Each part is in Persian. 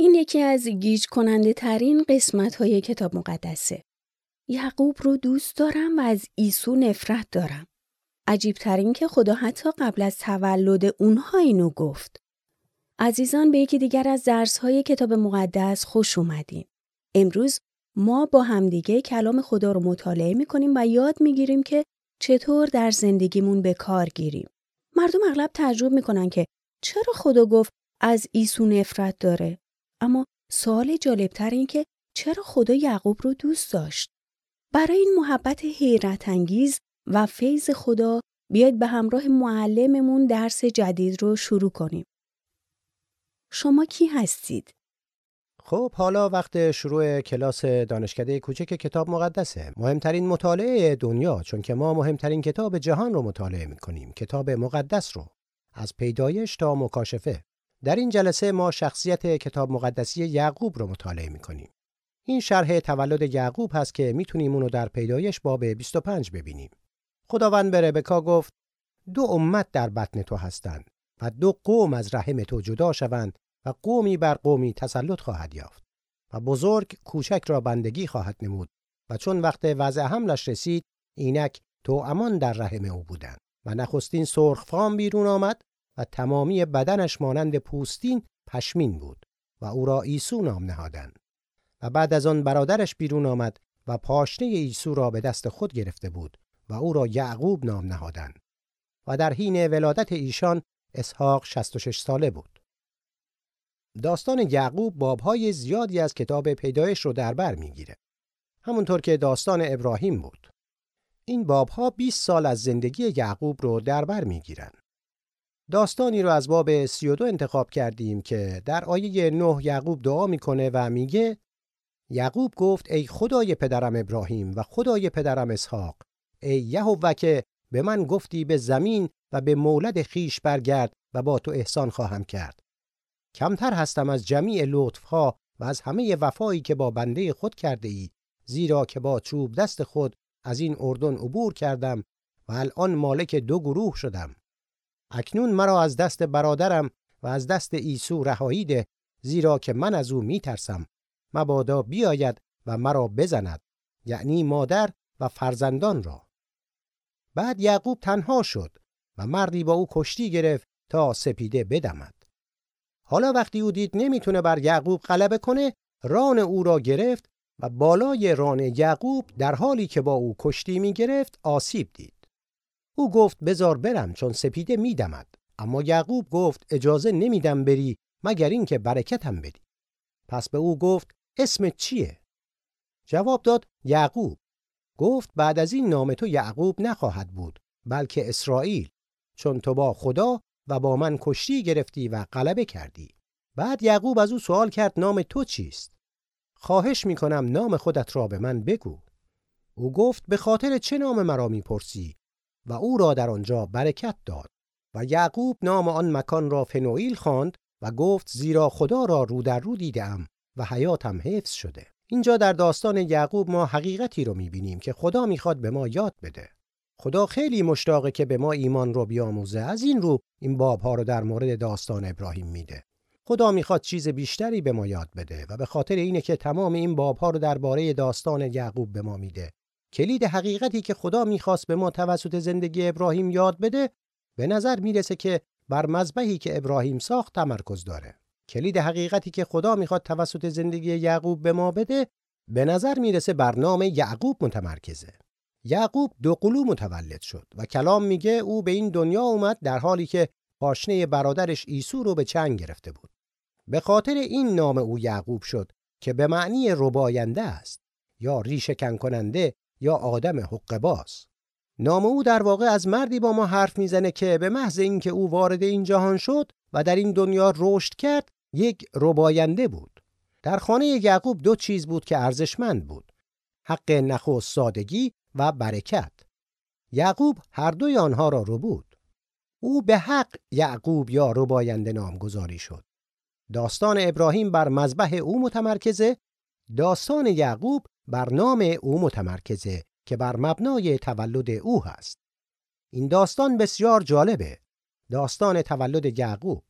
این یکی از گیج کننده ترین قسمت های کتاب مقدسه. یعقوب رو دوست دارم و از ایسو نفرت دارم. عجیب ترین که خدا حتی قبل از تولد اونها اینو گفت. عزیزان به یکی دیگر از درس های کتاب مقدس خوش اومدین. امروز ما با همدیگه کلام خدا رو مطالعه می‌کنیم و یاد می‌گیریم که چطور در زندگیمون به کار گیریم. مردم اغلب تعجب می‌کنن که چرا خدا گفت از ایسو نفرت داره؟ اما سوال جالبتر این که چرا خدا یعقوب رو دوست داشت؟ برای این محبت حیرت انگیز و فیض خدا بیاید به همراه معلممون درس جدید رو شروع کنیم. شما کی هستید؟ خب حالا وقت شروع کلاس دانشکده کوچک کتاب مقدسه مهمترین مطالعه دنیا چون که ما مهمترین کتاب جهان رو مطالعه می‌کنیم کتاب مقدس رو از پیدایش تا مکاشفه در این جلسه ما شخصیت کتاب مقدسی یعقوب رو مطالعه می‌کنیم. این شرح تولد یعقوب هست که می‌تونیم اونو در پیدایش باب 25 ببینیم. خداوند به ربکا گفت دو امت در بطن تو هستند و دو قوم از رحم تو جدا شوند و قومی بر قومی تسلط خواهد یافت و بزرگ کوچک را بندگی خواهد نمود و چون وقت وضع حملش رسید اینک تو امان در رحم او بودند و نخستین سرخفام بیرون آمد تمامی بدنش مانند پوستین پشمین بود و او را ایسو نام نهادند و بعد از آن برادرش بیرون آمد و پاشنه ایسو را به دست خود گرفته بود و او را یعقوب نام نهادند و در حین ولادت ایشان اسحاق 66 ساله بود داستان یعقوب بابهای زیادی از کتاب پیدایش رو در بر می‌گیره. همونطور که داستان ابراهیم بود. این بابها 20 سال از زندگی یعقوب رو در بر می‌گیرن. داستانی رو از باب 32 انتخاب کردیم که در آیه 9 یعقوب دعا می‌کنه و میگه یعقوب گفت ای خدای پدرم ابراهیم و خدای پدرم اسحاق ای یهوه که به من گفتی به زمین و به مولد خیش برگرد و با تو احسان خواهم کرد. کمتر هستم از جمیع لطفها و از همه وفایی که با بنده خود کرده ای زیرا که با چوب دست خود از این اردن عبور کردم و الان مالک دو گروه شدم. اکنون مرا از دست برادرم و از دست ایسو رهایی ده زیرا که من از او میترسم. مبادا بیاید و مرا بزند یعنی مادر و فرزندان را. بعد یعقوب تنها شد و مردی با او کشتی گرفت تا سپیده بدمد. حالا وقتی او دید نمی‌تونه بر یعقوب غلبه کنه ران او را گرفت و بالای ران یعقوب در حالی که با او کشتی می گرفت آسیب دید. او گفت بزار برم چون سپیده میدمد اما یعقوب گفت اجازه نمیدم بری مگر اینکه برکتم بدی. پس به او گفت اسم چیه؟ جواب داد یعقوب. گفت بعد از این نام تو یعقوب نخواهد بود بلکه اسرائیل چون تو با خدا و با من کشتی گرفتی و غلبه کردی بعد یعقوب از او سوال کرد نام تو چیست خواهش می‌کنم نام خودت را به من بگو او گفت به خاطر چه نام مرا می‌پرسی و او را در آنجا برکت داد و یعقوب نام آن مکان را فنوئیل خواند و گفت زیرا خدا را رو در رو دیدم و حیاتم حفظ شده. اینجا در داستان یعقوب ما حقیقتی رو می‌بینیم که خدا می‌خواد به ما یاد بده. خدا خیلی مشتاقه که به ما ایمان رو بیاموزه. از این رو این بابها رو در مورد داستان ابراهیم میده. خدا می‌خواد چیز بیشتری به ما یاد بده و به خاطر اینه که تمام این بابها رو درباره داستان یعقوب به ما میده. کلید حقیقتی که خدا می‌خواست به ما توسط زندگی ابراهیم یاد بده به نظر می‌رسه که بر مذبحی که ابراهیم ساخت تمرکز داره کلید حقیقتی که خدا می‌خواد توسط زندگی یعقوب به ما بده به نظر می‌رسه بر نام یعقوب متمرکزه یعقوب دو قلو متولد شد و کلام میگه او به این دنیا اومد در حالی که پاشنه برادرش ایسو رو به چنگ گرفته بود. به خاطر این نام او یعقوب شد که به معنی رباینده است یا ریشکن کننده یا آدم حقباز. نام او در واقع از مردی با ما حرف می‌زنه که به محض اینکه او وارد این جهان شد و در این دنیا رشد کرد یک رباینده بود. در خانه یعقوب دو چیز بود که ارزشمند بود. حق نخست سادگی و برکت یعقوب هر دوی آنها را رو بود او به حق یعقوب یا رباینده نامگذاری شد داستان ابراهیم بر مذبح او متمرکزه داستان یعقوب بر نام او متمرکزه که بر مبنای تولد او هست این داستان بسیار جالبه. داستان تولد یعقوب.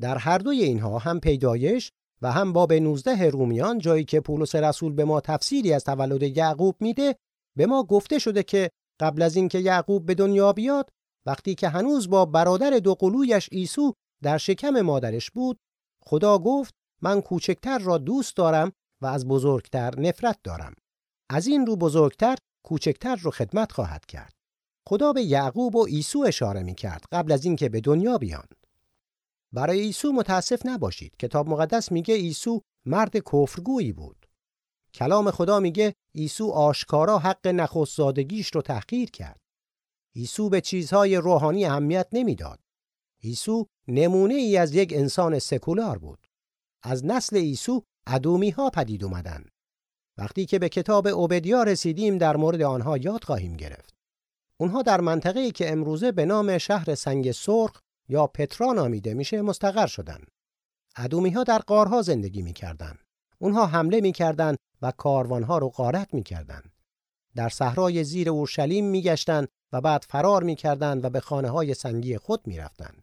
در هر دوی اینها هم پیدایش و هم باب 19 رومیان جایی که پولس رسول به ما تفسیری از تولد یعقوب میده به ما گفته شده که قبل از اینکه یعقوب به دنیا بیاد وقتی که هنوز با برادر دو قلویش عیسو در شکم مادرش بود خدا گفت من کوچکتر را دوست دارم و از بزرگتر نفرت دارم. از این رو بزرگتر کوچکتر رو خدمت خواهد کرد. خدا به یعقوب و عیسو اشاره می کرد قبل از اینکه به دنیا بیان. برای عیسو متاسف نباشید. کتاب مقدس میگه عیسو مرد کفرگویی بود. کلام خدا میگه عیسو آشکارا حق نخست رو تحقیر کرد. عیسو به چیزهای روحانی اهمیت نمی‌داد. عیسو نمونه ای از یک انسان سکولار بود. از نسل عیسو ادومی ها پدید اومدن وقتی که به کتاب اوبدیا رسیدیم در مورد آنها یاد خواهیم گرفت اونها در منطقه‌ای که امروزه به نام شهر سنگ سرخ یا پترا نامیده میشه مستقر شدن. ادومی ها در قارها زندگی می‌کردن. اونها حمله می‌کردند و کاروانها رو غارت می‌کردند. در صحرای زیر اورشلیم میگشتند و بعد فرار می‌کردند و به خانه های سنگی خود می‌رفتند.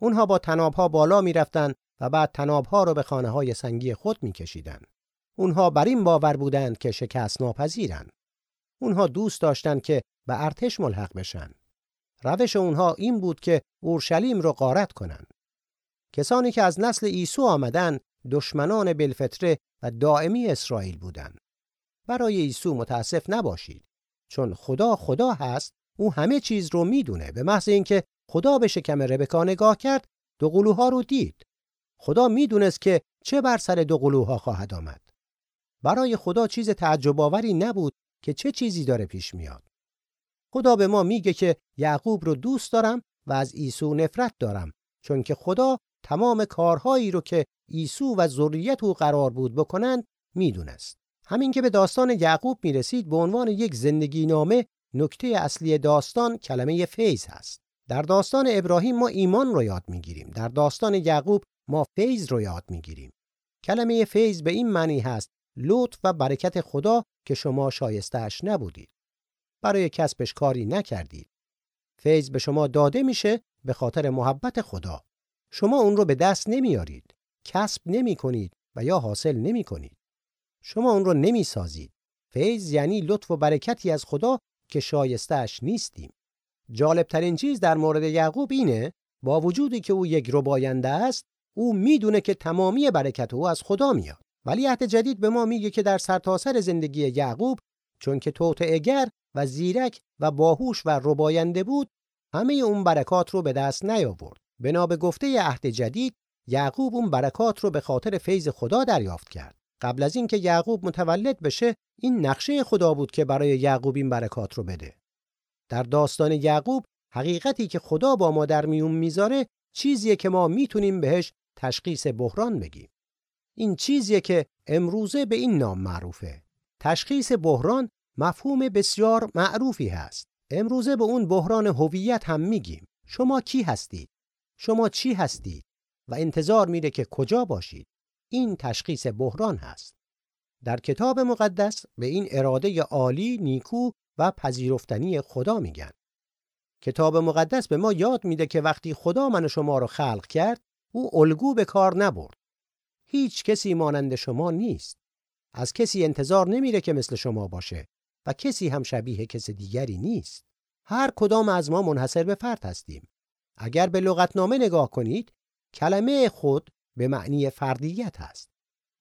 اونها با تنابها بالا می‌رفتند و بعد تنابها رو به خانه های سنگی خود میکشیدند. اونها بر این باور بودند که شکست ناپذیرند. اونها دوست داشتند که به ارتش ملحق بشن. روش اونها این بود که اورشلیم رو غارت کنند. کسانی که از نسل عیسی آمدن دشمنان بلفتره و دائمی اسرائیل بودند. برای عیسی متاسف نباشید چون خدا خدا هست او همه چیز رو می‌دونه به محض اینکه خدا به شکم ربکا نگاه کرد دو قلوها رو دید خدا می‌دونست که چه بر سر دو قلوها خواهد آمد. برای خدا چیز تعجب آوری نبود که چه چیزی داره پیش میاد. خدا به ما میگه که یعقوب رو دوست دارم و از عیسی نفرت دارم چون که خدا تمام کارهایی رو که عیسی و ذریت او قرار بود بکنند می‌دونست. همین که به داستان یعقوب می‌رسید به عنوان یک زندگی نامه نکته اصلی داستان کلمه فیض هست. در داستان ابراهیم ما ایمان رو یاد می‌گیریم. در داستان یعقوب ما فیض رو یاد می‌گیریم کلمه فیض به این معنی هست لطف و برکت خدا که شما شایستهش نبودید برای کسبش کاری نکردید. فیض به شما داده میشه به خاطر محبت خدا. شما اون رو به دست نمیارید. کسب نمی کنید و یا حاصل نمی کنید. شما اون رو نمی سازید. فیض یعنی لطف و برکتی از خدا که شایستهش نیستیم. جالبترین چیز در مورد یعقوب اینه با وجودی که او یک رباینده است او می‌دونه که تمامی برکت او از خدا میاد. ولی عهد جدید به ما میگه که در سرتاسر زندگی یعقوب چون که توطئه‌گر و زیرک و باهوش و رباینده بود همه اون برکات رو به دست نیاورد. بنا به گفته عهد جدید یعقوب اون برکات رو به خاطر فیض خدا دریافت کرد. قبل از اینکه یعقوب متولد بشه این نقشه خدا بود که برای یعقوب این برکات رو بده. در داستان یعقوب حقیقتی که خدا با ما در میون می‌ذاره چیزیه که ما می‌تونیم بهش تشخیص بحران بگیم این چیزیه که امروزه به این نام معروفه تشخیص بحران مفهوم بسیار معروفی هست. امروزه به اون بحران هویت هم میگیم. شما کی هستید؟ شما چی هستید؟ و انتظار میره که کجا باشید؟ این تشخیص بحران هست. در کتاب مقدس به این اراده عالی، نیکو و پذیرفتنی خدا میگن. کتاب مقدس به ما یاد میده که وقتی خدا من شما رو خلق کرد، او الگو به کار نبرد. هیچ کسی مانند شما نیست. از کسی انتظار نمیره که مثل شما باشه و کسی هم شبیه کس دیگری نیست. هر کدام از ما منحصر به فرد هستیم. اگر به لغتنامه نگاه کنید، کلمه خود به معنی فردیت است.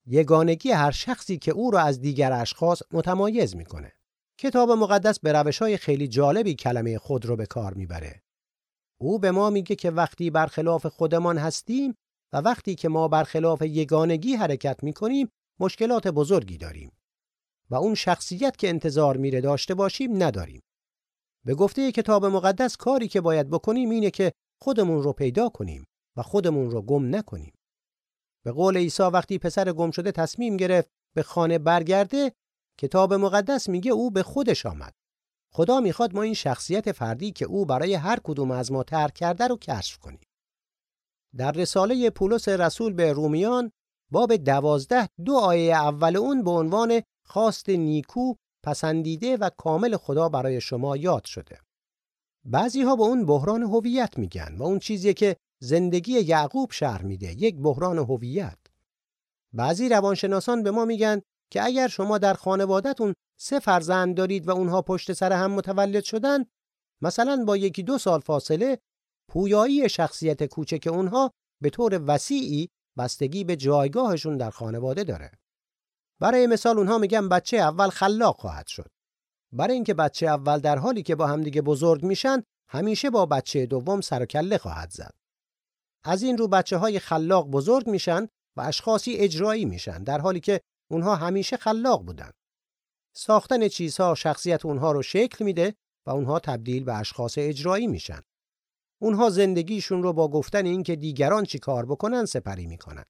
یگانگی هر شخصی که او را از دیگر اشخاص متمایز می‌کنه. کتاب مقدس به روش های خیلی جالبی کلمه خود رو به کار می‌بره. او به ما میگه که وقتی برخلاف خودمان هستیم و وقتی که ما برخلاف یگانگی حرکت می‌کنیم مشکلات بزرگی داریم. و اون شخصیت که انتظار میره داشته باشیم نداریم. به گفته کتاب مقدس کاری که باید بکنیم اینه که خودمون رو پیدا کنیم و خودمون رو گم نکنیم. به قول عیسی وقتی پسر گم شده تصمیم گرفت به خانه برگرده کتاب مقدس میگه او به خودش آمد. خدا می‌خواد ما این شخصیت فردی که او برای هر کدوم از ما ترک کرده رو کشف کنیم. در رساله پولس رسول به رومیان باب دوازده دو آیه اول اون به عنوان خواست نیکو پسندیده و کامل خدا برای شما یاد شده. بعضی ها به اون بحران هویت میگن و اون چیزی که زندگی یعقوب شهر میده یک بحران هویت. بعضی روانشناسان به ما میگن که اگر شما در خانوادهتون سه فرزند دارید و اونها پشت سر هم متولد شدن مثلا با یکی دو سال فاصله پویایی شخصیت کوچک اونها به طور وسیعی بستگی به جایگاهشون در خانواده داره. برای مثال اونها میگن بچه اول خلاق خواهد شد. برای اینکه بچه اول در حالی که با همدیگه بزرگ میشن همیشه با بچه دوم سر و کله خواهد زد. از این رو بچه های خلاق بزرگ میشن و اشخاصی اجرایی میشن در حالی که اونها همیشه خلاق بودن. ساختن چیزها شخصیت اونها رو شکل میده و اونها تبدیل به اشخاص اجرایی میشن. اونها زندگیشون رو با گفتن اینکه دیگران چی کار بکنن سپری می‌کنن.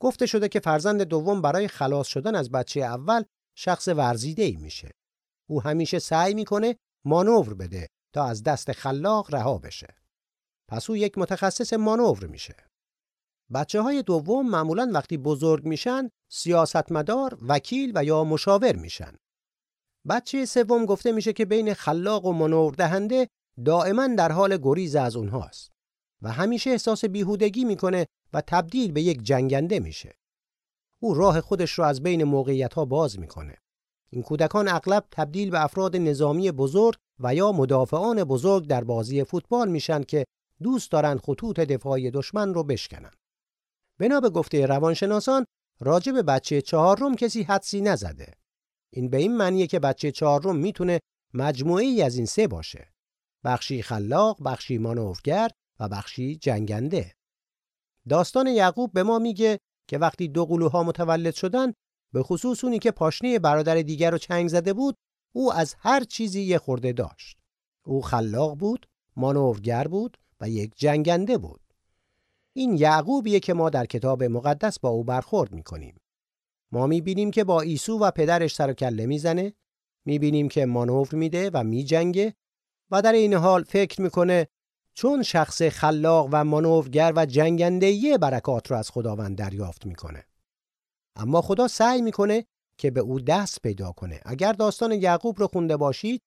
گفته شده که فرزند دوم برای خلاص شدن از بچه اول شخص ورزیده ای میشه. او همیشه سعی می‌کنه مانور بده تا از دست خلاق رها بشه. پس او یک متخصص مانور میشه. بچه های دوم معمولا وقتی بزرگ میشن سیاستمدار، وکیل و یا مشاور میشن. بچه سوم گفته میشه که بین خلاق و مانور دهنده دائما در حال گریز از اونهاست و همیشه احساس بیهودگی می‌کنه و تبدیل به یک جنگنده میشه. او راه خودش رو از بین موقعیت ها باز می‌کنه. این کودکان اغلب تبدیل به افراد نظامی بزرگ و یا مدافعان بزرگ در بازی فوتبال میشن که دوست دارن خطوط دفاعی دشمن رو بشکنن. بنا به گفته روانشناسان راجع به بچه چهارم کسی حدسی نزده. این به این معنیه که بچه چهارم می‌تونه مجموعی از این سه باشه. بخشی خلاق، بخشی مانورگر و بخشی جنگنده. داستان یعقوب به ما میگه که وقتی دو قلوها متولد شدن به خصوص اونی که پاشنه برادر دیگر رو چنگ زده بود او از هر چیزی یه خورده داشت. او خلاق بود، مانورگر بود و یک جنگنده بود. این یعقوبیه که ما در کتاب مقدس با او برخورد می‌کنیم. ما می‌بینیم که با عیسو و پدرش سر و کله می‌زنه، می‌بینیم که مانور میده و میجنگه و در این حال فکر می‌کنه چون شخص خلاق و مانورگر و جنگنده یه برکات رو از خداوند دریافت می‌کنه. اما خدا سعی می‌کنه که به او دست پیدا کنه. اگر داستان یعقوب رو خونده باشید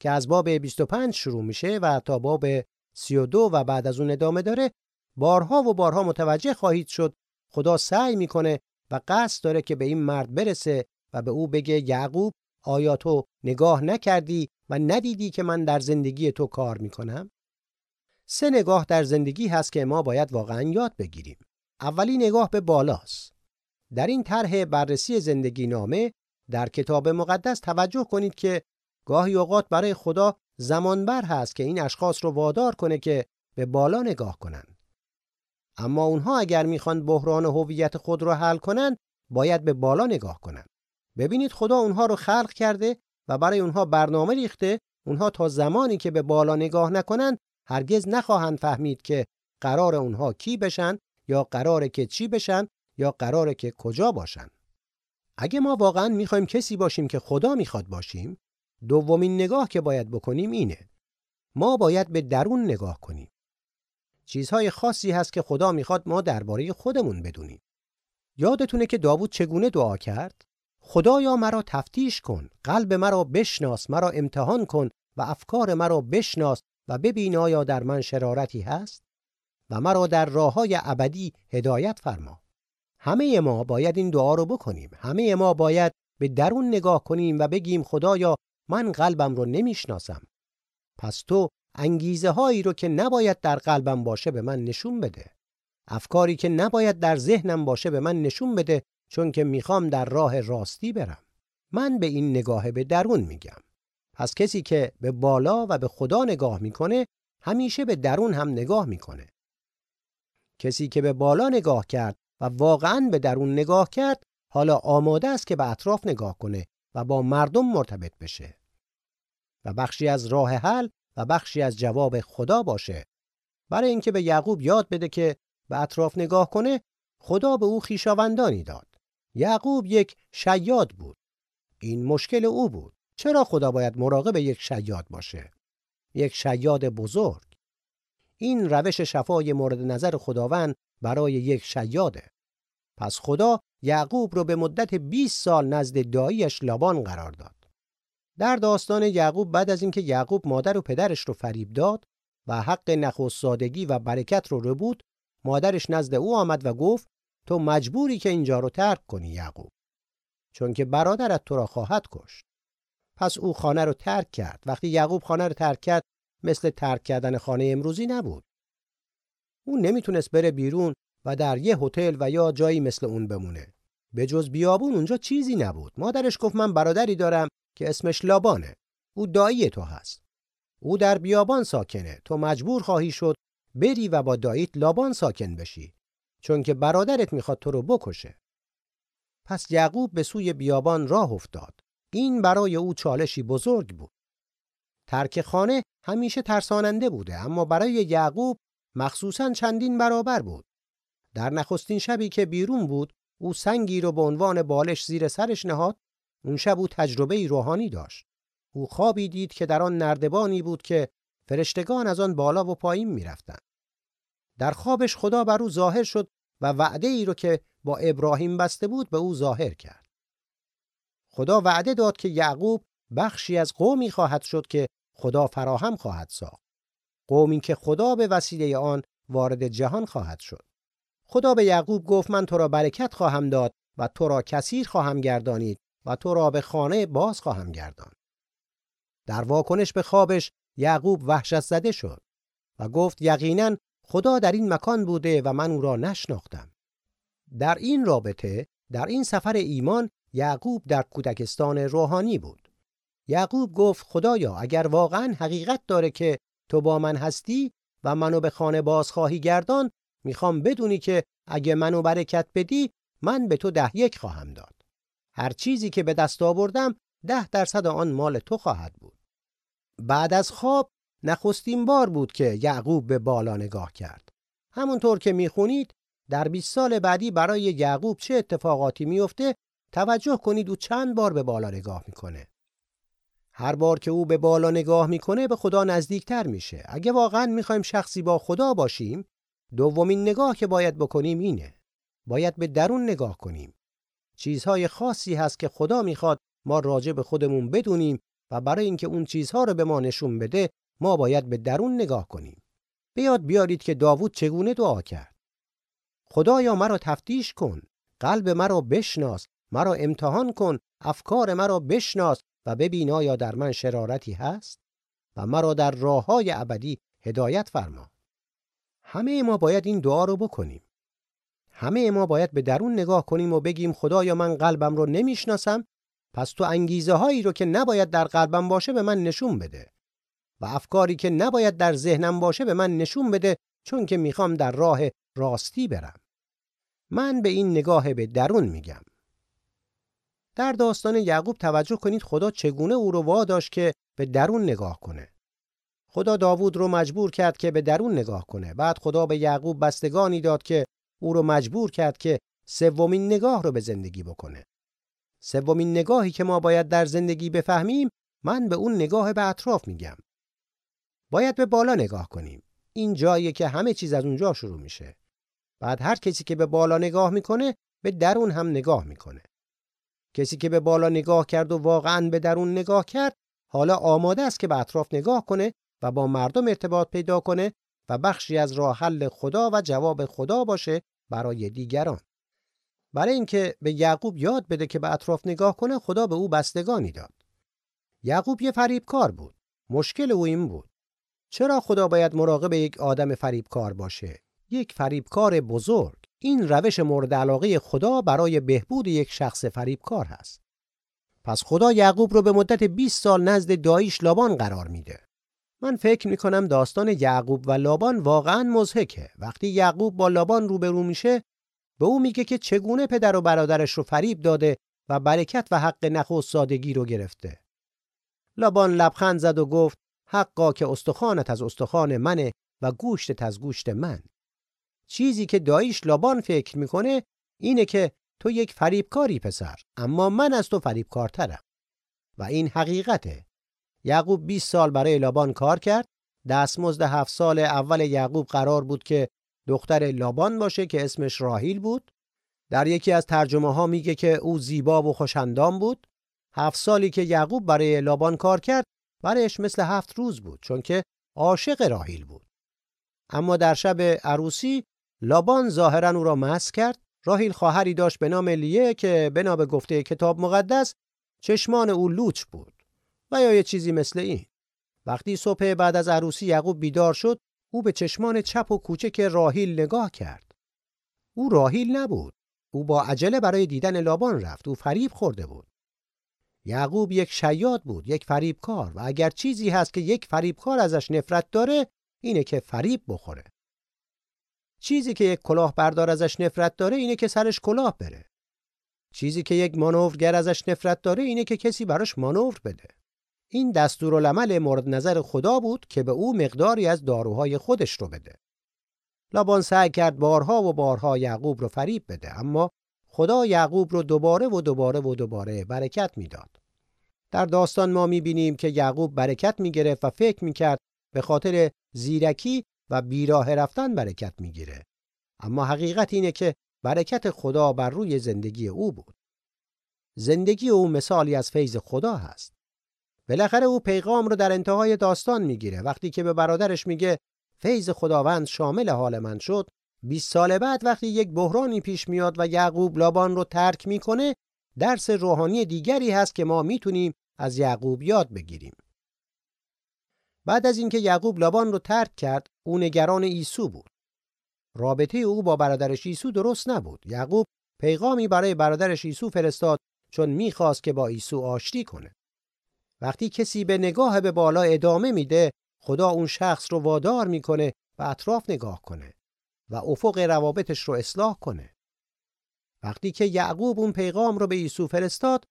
که از باب 25 شروع میشه و تا باب 32 و بعد از اون ادامه داره بارها و بارها متوجه خواهید شد خدا سعی می‌کنه و قصد داره که به این مرد برسه و به او بگه یعقوب آیا تو نگاه نکردی و ندیدی که من در زندگی تو کار می‌کنم؟ سه نگاه در زندگی هست که ما باید واقعا یاد بگیریم. اولی نگاه به بالاست. در این طرح بررسی زندگی نامه در کتاب مقدس توجه کنید که گاهی اوقات برای خدا زمانبر هست که این اشخاص رو وادار کنه که به بالا نگاه کنند. اما اونها اگر می‌خوان بحران هویت خود رو حل کنن باید به بالا نگاه کنن. ببینید خدا اونها رو خلق کرده و برای اونها برنامه ریخته اونها تا زمانی که به بالا نگاه نکنن هرگز نخواهند فهمید که قرار اونها کی بشن یا قراره که چی بشن یا قراره که کجا باشن. اگه ما واقعا می‌خوایم کسی باشیم که خدا می‌خواد باشیم دومین نگاه که باید بکنیم اینه. ما باید به درون نگاه کنیم. چیزهای خاصی هست که خدا می‌خواد ما درباره خودمون بدونیم. یادتونه که داوود چگونه دعا کرد؟ خدایا مرا تفتیش کن، قلب مرا بشناس، مرا امتحان کن و افکار مرا بشناس و ببین آیا در من شرارتی هست و مرا در راه های ابدی هدایت فرما. همه ما باید این دعا رو بکنیم. همه ما باید به درون نگاه کنیم و بگیم خدایا من قلبم رو نمی‌شناسم. پس تو انگیزه هایی رو که نباید در قلبم باشه به من نشون بده. افکاری که نباید در ذهنم باشه به من نشون بده چون که می‌خوام در راه راستی برم. من به این نگاه به درون میگم. پس کسی که به بالا و به خدا نگاه می‌کنه همیشه به درون هم نگاه می‌کنه. کسی که به بالا نگاه کرد و واقعا به درون نگاه کرد حالا آماده است که به اطراف نگاه کنه و با مردم مرتبط بشه و بخشی از راه حل و بخشی از جواب خدا باشه. برای اینکه به یعقوب یاد بده که به اطراف نگاه کنه خدا به او خیشاوندانی داد. یعقوب یک شیاد بود. این مشکل او بود. چرا خدا باید مراقب یک شیاد باشه؟ یک شیاد بزرگ. این روش شفای مورد نظر خداوند برای یک شیاده. پس خدا یعقوب رو به مدت 20 سال نزد داییش لابان قرار داد. در داستان یعقوب بعد از اینکه یعقوب مادر و پدرش رو فریب داد و حق نخست سادگی و برکت رو ربود مادرش نزد او آمد و گفت تو مجبوری که اینجا رو ترک کنی یعقوب چون که برادرت تو را خواهد کشت. پس او خانه رو ترک کرد. وقتی یعقوب خانه رو ترک کرد مثل ترک کردن خانه امروزی نبود. اون نمی‌تونست بره بیرون و در یه هتل و یا جایی مثل اون بمونه. به جز بیابون اونجا چیزی نبود. مادرش گفت من برادری دارم که اسمش لابانه. او دایی تو هست. او در بیابان ساکنه. تو مجبور خواهی شد بری و با داییت لابان ساکن بشی چون که برادرت می‌خواد تو رو بکشه. پس یعقوب به سوی بیابان راه افتاد. این برای او چالشی بزرگ بود. ترک خانه همیشه ترساننده بوده اما برای یعقوب مخصوصا چندین برابر بود. در نخستین شبی که بیرون بود او سنگی رو به عنوان بالش زیر سرش نهاد اون شب او تجربه روحانی داشت. او خوابی دید که در آن نردبانی بود که فرشتگان از آن بالا و پایین می‌رفتند. در خوابش خدا بر او ظاهر شد و وعده ای رو که با ابراهیم بسته بود به او ظاهر کرد. خدا وعده داد که یعقوب بخشی از قومی خواهد شد که خدا فراهم خواهد ساخت. قومی که خدا به وسیله آن وارد جهان خواهد شد. خدا به یعقوب گفت من تو را برکت خواهم داد و تو را کثیر خواهم گردانید و تو را به خانه باز خواهم گردان در واکنش به خوابش یعقوب وحشت زده شد و گفت یقینا خدا در این مکان بوده و من او را نشناختم. در این رابطه در این سفر ایمان یعقوب در کودکستان روحانی بود. یعقوب گفت خدایا اگر واقعا حقیقت داره که تو با من هستی و منو به خانه باز خواهی گردان می‌خوام بدونی که اگه منو برکت بدی من به تو ده یک خواهم داد. هر چیزی که به دست آوردم ده درصد آن مال تو خواهد بود. بعد از خواب نخستین بار بود که یعقوب به بالا نگاه کرد. همونطور که می‌خونید در 20 سال بعدی برای یعقوب چه اتفاقاتی میفته توجه کنید او چند بار به بالا نگاه می‌کنه. هر بار که او به بالا نگاه می‌کنه به خدا نزدیکتر میشه. اگه واقعا می‌خوایم شخصی با خدا باشیم دومین نگاه که باید بکنیم اینه. باید به درون نگاه کنیم. چیزهای خاصی هست که خدا می‌خواد ما راجع به خودمون بدونیم و برای اینکه اون چیزها رو به ما نشون بده ما باید به درون نگاه کنیم. بیاد بیارید که داوود چگونه دعا کرد. خدایا مرا تفتیش کن قلب مرا بشناس مرا امتحان کن افکار مرا بشناس و ببین آیا در من شرارتی هست؟ و مرا در راه های ابدی هدایت فرما. همه ما باید این دعا رو بکنیم. همه ما باید به درون نگاه کنیم و بگیم خدایا من قلبم رو نمی‌شناسم پس تو انگیزه هایی رو که نباید در قلبم باشه به من نشون بده. و افکاری که نباید در ذهنم باشه به من نشون بده چون که می‌خوام در راه راستی برم. من به این نگاه به درون میگم. در داستان یعقوب توجه کنید خدا چگونه او رو واداشت که به درون نگاه کنه. خدا داوود رو مجبور کرد که به درون نگاه کنه. بعد خدا به یعقوب بستگانی داد که او رو مجبور کرد که سومین نگاه رو به زندگی بکنه. سومین نگاهی که ما باید در زندگی بفهمیم من به اون نگاه به اطراف میگم. باید به بالا نگاه کنیم. این جاییه که همه چیز از اونجا شروع میشه. بعد هر کسی که به بالا نگاه می‌کنه به درون هم نگاه می‌کنه. کسی که به بالا نگاه کرد و واقعا به درون نگاه کرد حالا آماده است که به اطراف نگاه کنه و با مردم ارتباط پیدا کنه و بخشی از راه حل خدا و جواب خدا باشه برای دیگران. برای اینکه به یعقوب یاد بده که به اطراف نگاه کنه خدا به او بستگانی داد. یعقوب یه فریبکار بود. مشکل او این بود. چرا خدا باید مراقب یک آدم فریبکار باشه؟ یک فریبکار بزرگ. این روش مورد علاقه خدا برای بهبود یک شخص فریبکار هست. پس خدا یعقوب رو به مدت 20 سال نزد داییش لابان قرار میده. من فکر می‌کنم داستان یعقوب و لابان واقعا مزهکه وقتی یعقوب با لابان روبرو میشه به او میگه که چگونه پدر و برادرش رو فریب داده و برکت و حق نخ سادگی رو گرفته. لابان لبخند زد و گفت حقا که استخوانت از استخوان منه و گوشتت از گوشت من. چیزی که داییش لابان فکر می‌کنه اینه که تو یک فریبکاری پسر اما من از تو فریبکارترم. و این حقیقته. یعقوب 20 سال برای لابان کار کرد. دستمزد هفت سال اول یعقوب قرار بود که دختر لابان باشه که اسمش راهیل بود. در یکی از ترجمه ها میگه که او زیبا و خوشندام بود. هفت سالی که یعقوب برای لابان کار کرد برایش مثل هفت روز بود چون که عاشق راهیل بود. اما در شب عروسی لابان ظاهرا او را مس کرد. راهیل خواهری داشت به نام لیه که بنا به گفته کتاب مقدس چشمان او لوچ بود. و یا یه چیزی مثل این. وقتی صبح بعد از عروسی یعقوب بیدار شد او به چشمان چپ و کوچک راهیل نگاه کرد. او راهیل نبود. او با عجله برای دیدن لابان رفت. او فریب خورده بود. یعقوب یک شیاد بود یک فریبکار و اگر چیزی هست که یک فریبکار ازش نفرت داره اینه که فریب بخوره. چیزی که یک کلاهبردار ازش نفرت داره اینه که سرش کلاه بره. چیزی که یک مانورگر ازش نفرت داره اینه که کسی براش مانور بده. این دستورالعمل مورد نظر خدا بود که به او مقداری از داروهای خودش رو بده لابان سعی کرد بارها و بارها یعقوب رو فریب بده اما خدا یعقوب رو دوباره و دوباره و دوباره برکت می‌داد. در داستان ما می‌بینیم که یعقوب برکت می‌گرفت و فکر می‌کرد به خاطر زیرکی و بیراه رفتن برکت می‌گیره. اما حقیقت اینه که برکت خدا بر روی زندگی او بود. زندگی او مثالی از فیض خدا هست. بالاخره او پیغام رو در انتهای داستان می‌گیره. وقتی که به برادرش میگه فیض خداوند شامل حال من شد 20 سال بعد وقتی یک بحرانی پیش میاد و یعقوب لابان رو ترک می‌کنه درس روحانی دیگری هست که ما می‌تونیم از یعقوب یاد بگیریم. بعد از اینکه یعقوب لابان رو ترک کرد او نگران عیسی بود. رابطه او با برادرش عیسی درست نبود. یعقوب پیغامی برای برادرش عیسی فرستاد چون می‌خواست که با عیسی آشتی کنه. وقتی کسی به نگاه به بالا ادامه میده خدا اون شخص رو وادار می‌کنه و اطراف نگاه کنه و افق روابطش رو اصلاح کنه. وقتی که یعقوب اون پیغام رو به عیسی فرستاد،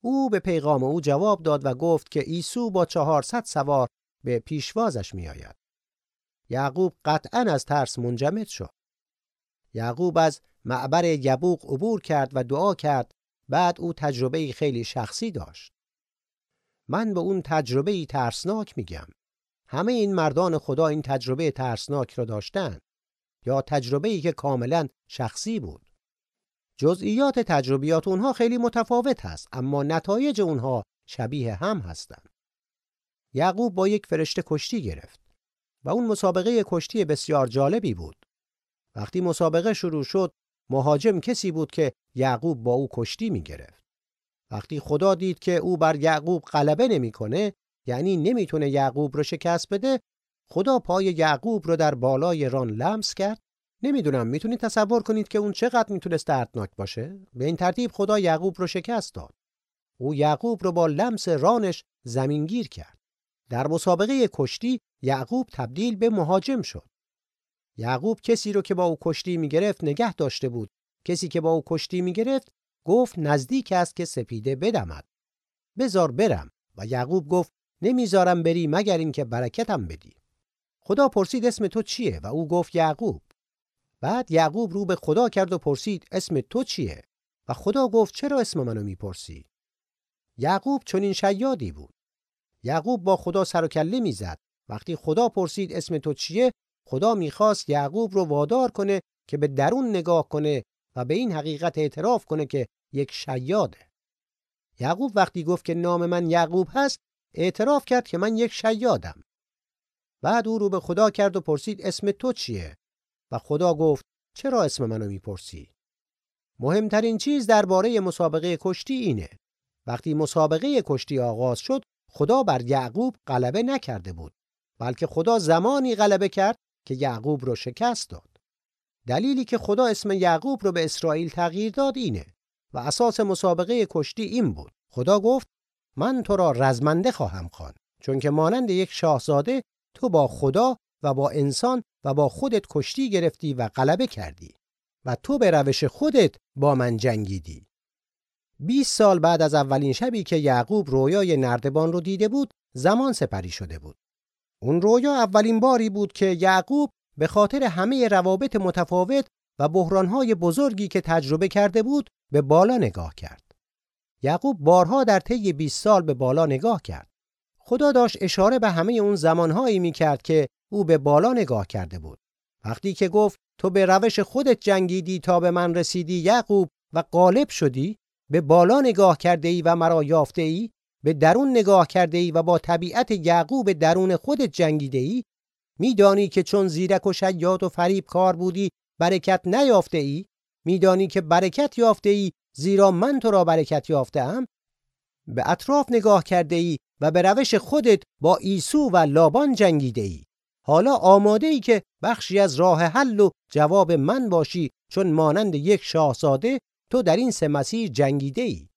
او به پیغام او جواب داد و گفت که عیسی با چهارصد سوار به پیشوازش میآید. یعقوب قطعا از ترس منجمد شد. یعقوب از معبر یبوق عبور کرد و دعا کرد بعد او تجربه خیلی شخصی داشت. من به اون تجربه ترسناک میگم. همه این مردان خدا این تجربه ترسناک را داشتند. یا تجربه ای که کاملا شخصی بود. جزئیات تجربیات اونها خیلی متفاوت هست اما نتایج اونها شبیه هم هستند. یعقوب با یک فرشته کشتی گرفت و اون مسابقه کشتی بسیار جالبی بود. وقتی مسابقه شروع شد مهاجم کسی بود که یعقوب با او کشتی می گرفت. وقتی خدا دید که او بر یعقوب غلبه نمی‌کنه یعنی نمی‌تونه یعقوب رو شکست بده خدا پای یعقوب رو در بالای ران لمس کرد. نمی‌دونم می‌تونید تصور کنید که اون چقدر می‌تونست دردناک باشه؟ به این ترتیب خدا یعقوب رو شکست داد. او یعقوب رو با لمس رانش زمینگیر کرد. در مسابقه کشتی یعقوب تبدیل به مهاجم شد. یعقوب کسی رو که با او کشتی می‌گرفت نگه داشته بود. کسی که با او کشتی می‌گرفت گفت نزدیک است که سپیده بدمد. بزار برم. و یعقوب گفت نمی‌ذارم بری مگر اینکه برکتم بدی. خدا پرسید اسم تو چیه؟ و او گفت یعقوب. بعد یعقوب رو به خدا کرد و پرسید اسم تو چیه؟ و خدا گفت چرا اسم منو می‌پرسی؟ یعقوب چنین شیادی بود. یعقوب با خدا سر و کله می‌زد. وقتی خدا پرسید اسم تو چیه خدا می‌خواست یعقوب رو وادار کنه که به درون نگاه کنه و به این حقیقت اعتراف کنه که یک شیاده. یعقوب وقتی گفت که نام من یعقوب هست اعتراف کرد که من یک شیادم. بعد او رو به خدا کرد و پرسید اسم تو چیه؟ و خدا گفت چرا اسم منو می‌پرسی؟ مهمترین چیز درباره مسابقه کشتی اینه. وقتی مسابقه کشتی آغاز شد خدا بر یعقوب غلبه نکرده بود بلکه خدا زمانی غلبه کرد که یعقوب رو شکست داد. دلیلی که خدا اسم یعقوب رو به اسرائیل تغییر داد اینه و اساس مسابقه کشتی این بود. خدا گفت من تو را رزمنده خواهم خوان چون که مانند یک شاهزاده تو با خدا و با انسان و با خودت کشتی گرفتی و غلبه کردی و تو به روش خودت با من جنگیدی. 20 سال بعد از اولین شبی که یعقوب رویای نردبان رو دیده بود زمان سپری شده بود. اون رویا اولین باری بود که یعقوب به خاطر همه روابط متفاوت و بحرانهای بزرگی که تجربه کرده بود به بالا نگاه کرد یعقوب بارها در طی 20 سال به بالا نگاه کرد خدا داشت اشاره به همه اون زمانهایی می کرد که او به بالا نگاه کرده بود. وقتی که گفت تو به روش خودت جنگیدی تا به من رسیدی یعقوب و غالب شدی به بالا نگاه کرده ای و مرا یافته ای به درون نگاه کرده ای و با طبیعت یعقوب درون خودت جنگیده ای میدانی که چون زیرک و شیاد و فریب کار بودی برکت نیافته ای میدانی که برکت یافته ای زیرا من تو را برکت یافته ام به اطراف نگاه کرده ای و به روش خودت با ایسو و لابان جنگیده ای حالا آماده ای که بخشی از راه حل و جواب من باشی چون مانند یک شاهزاده تو در این سه مسیر جنگیده ای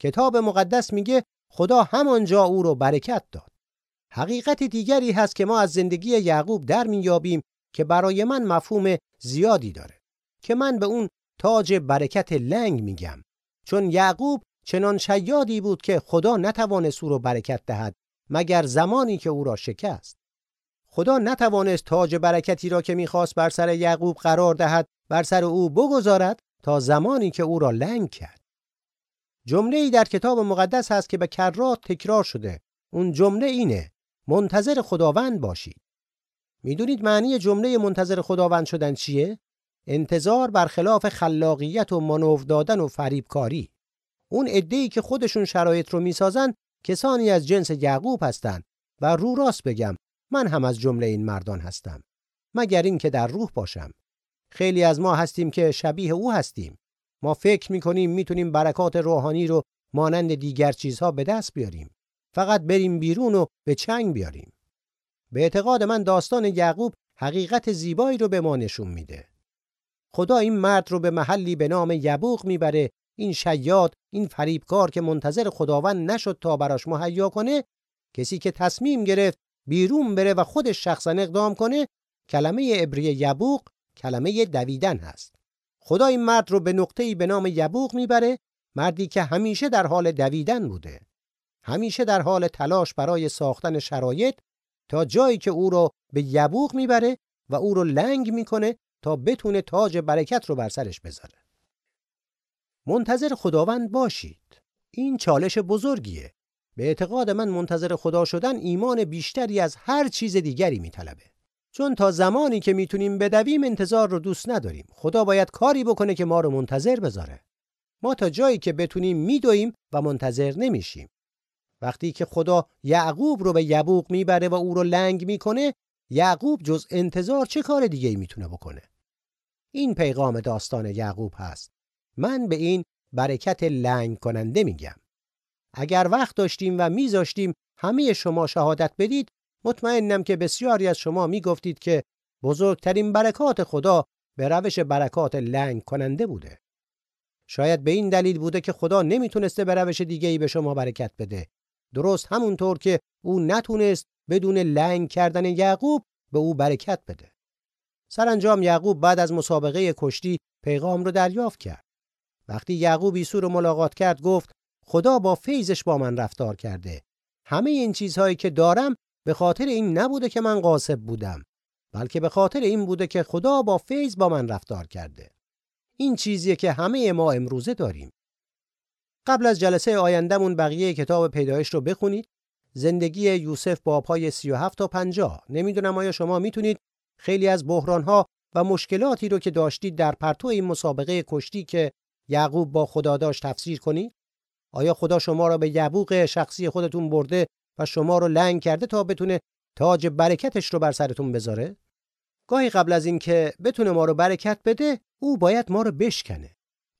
کتاب مقدس میگه خدا همانجا او رو برکت داد. حقیقت دیگری هست که ما از زندگی یعقوب در میابیم که برای من مفهوم زیادی داره که من به اون تاج برکت لنگ میگم. چون یعقوب چنان شیادی بود که خدا نتوانست او را برکت دهد مگر زمانی که او را شکست. خدا نتوانست تاج برکتی را که می‌خواست بر سر یعقوب قرار دهد بر سر او بگذارد تا زمانی که او را لنگ کرد. جمله ای در کتاب مقدس هست که به کرات تکرار شده. اون جمله اینه منتظر خداوند باشید. می‌دونید معنی جمله منتظر خداوند شدن چیه؟ انتظار برخلاف خلاقیت و منو دادن و فریبکاری. اون عده‌ای که خودشون شرایط رو می‌سازن کسانی از جنس یعقوب هستند و رو راست بگم من هم از جمله این مردان هستم. مگر اینکه در روح باشم. خیلی از ما هستیم که شبیه او هستیم. ما فکر می‌کنیم می‌تونیم برکات روحانی رو مانند دیگر چیزها به دست بیاریم. فقط بریم بیرون و به چنگ بیاریم. به اعتقاد من داستان یعقوب حقیقت زیبایی رو به ما نشون میده. خدا این مرد رو به محلی به نام یبوق می‌بره این شیاد این فریبکار که منتظر خداوند نشد تا براش مهیا کنه کسی که تصمیم گرفت بیرون بره و خودش شخصا اقدام کنه کلمه عبری یبوق کلمه دویدن هست. خدا این مرد رو به نقطه‌ای به نام یبوق می‌بره مردی که همیشه در حال دویدن بوده. همیشه در حال تلاش برای ساختن شرایط تا جایی که او رو به یبوق می‌بره و او رو لنگ می‌کنه تا بتونه تاج برکت رو بر سرش بذاره. منتظر خداوند باشید. این چالش بزرگیه. به اعتقاد من منتظر خدا شدن ایمان بیشتری از هر چیز دیگری میطلبه. چون تا زمانی که می‌تونیم بدویم انتظار رو دوست نداریم. خدا باید کاری بکنه که ما رو منتظر بذاره. ما تا جایی که بتونیم میدویم و منتظر نمیشیم. وقتی که خدا یعقوب رو به یبوق می‌بره و او رو لنگ می‌کنه یعقوب جز انتظار چه کار دیگه ای می‌تونه بکنه؟ این پیغام داستان یعقوب هست. من به این برکت لنگ کننده میگم. اگر وقت داشتیم و میذاشتیم همه شما شهادت بدید مطمئنم که بسیاری از شما می‌گفتید که بزرگترین برکات خدا به روش برکات لنگ کننده بوده. شاید به این دلیل بوده که خدا نمی‌تونسته به روش دیگه ای به شما برکت بده. درست همونطور که او نتونست بدون لنگ کردن یعقوب به او برکت بده. سرانجام یعقوب بعد از مسابقه کشتی پیغام رو دریافت کرد. وقتی یعقوب عیسی رو ملاقات کرد گفت خدا با فیضش با من رفتار کرده. همه این چیزهایی که دارم به خاطر این نبوده که من قاسب بودم بلکه به خاطر این بوده که خدا با فیض با من رفتار کرده. این چیزیه که همه ما امروزه داریم. قبل از جلسه آیندهمون بقیه کتاب پیدایش رو بخونید. زندگی یوسف بابهای 37 تا 50 نمی‌دونم آیا شما می‌تونید خیلی از بحرانها و مشکلاتی رو که داشتید در پرتو این مسابقه کشتی که یعقوب با خدا داشت تفسیر کنید؟ آیا خدا شما را به یبوق شخصی خودتون برده و شما رو لنگ کرده تا بتونه تاج برکتش رو بر سرتون بذاره؟ گاهی قبل از اینکه بتونه ما رو برکت بده او باید ما رو بشکنه.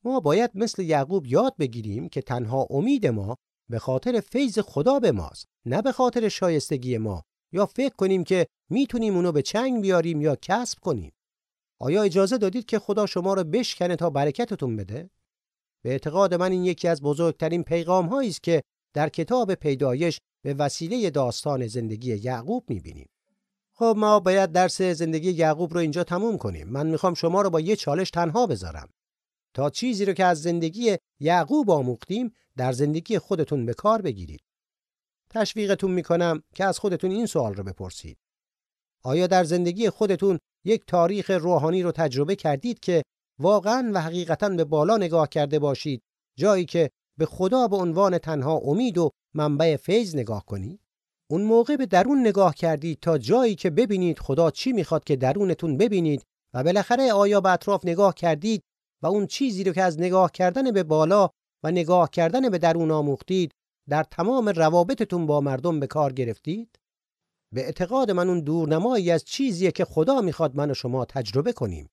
ما باید مثل یعقوب یاد بگیریم که تنها امید ما به خاطر فیض خدا به ماست نه به خاطر شایستگی ما. یا فکر کنیم که می‌تونیم اونو به چنگ بیاریم یا کسب کنیم. آیا اجازه دادید که خدا شما رو بشکنه تا برکتتون بده؟ به اعتقاد من این یکی از بزرگترین پیغام هایی است که در کتاب پیدایش به وسیله داستان زندگی یعقوب می‌بینیم. خب ما باید درس زندگی یعقوب رو اینجا تموم کنیم. من می‌خوام شما رو با یه چالش تنها بذارم. تا چیزی رو که از زندگی یعقوب آموختیم در زندگی خودتون به کار بگیرید. تشویقتون می‌کنم که از خودتون این سوال رو بپرسید. آیا در زندگی خودتون یک تاریخ روحانی رو تجربه کردید که واقعا و حقیقتا به بالا نگاه کرده باشید جایی که به خدا به عنوان تنها امید و منبع فیض نگاه کنید؟ اون موقع به درون نگاه کردید تا جایی که ببینید خدا چی می‌خواد که درونتون ببینید و بالاخره آیا به اطراف نگاه کردید و اون چیزی رو که از نگاه کردن به بالا و نگاه کردن به درون آموختید در تمام روابطتون با مردم به کار گرفتید به اعتقاد من اون دورنمایی از چیزیه که خدا می‌خواد من و شما تجربه کنیم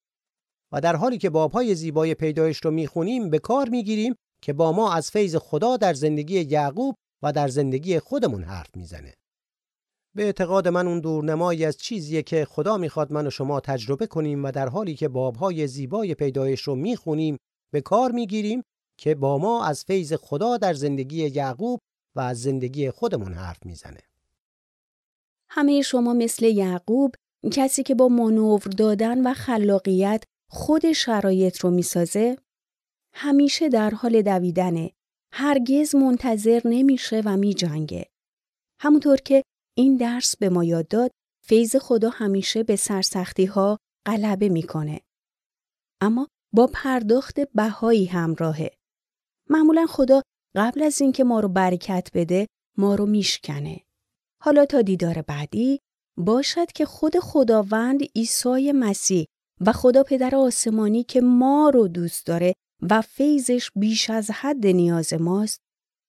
و در حالی که بابهای زیبای پیدایش رو می‌خونیم به کار می‌گیریم که با ما از فیض خدا در زندگی یعقوب و در زندگی خودمون حرف می‌زنه. به اعتقاد من اون دورنمایی از چیزیه که خدا می‌خواد من و شما تجربه کنیم و در حالی که بابهای زیبای پیدایش رو می‌خونیم به کار می‌گیریم که با ما از فیض خدا در زندگی یعقوب و از زندگی خودمون حرف می‌زنه. همه شما مثل یعقوب کسی که با مانور دادن و خلاقیت خود شرایط رو می‌سازه همیشه در حال دویدنه هرگز منتظر نمیشه و میجنگه همونطور که این درس به ما یاد داد فیض خدا همیشه به سرسختی ها غلبه می‌کنه. اما با پرداخت بهایی همراهه. معمولا خدا قبل از اینکه ما رو برکت بده ما رو میشکنه. حالا تا دیدار بعدی باشد که خود خداوند عیسی مسیح و خدا پدر آسمانی که ما رو دوست داره و فیضش بیش از حد نیاز ماست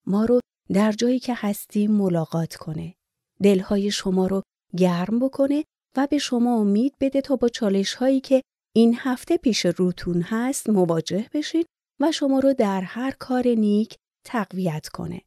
ما رو در جایی که هستیم ملاقات کنه. دلهای شما رو گرم بکنه و به شما امید بده تا با چالش هایی که این هفته پیش روتون هست مواجه بشید و شما رو در هر کار نیک تقویت کنه.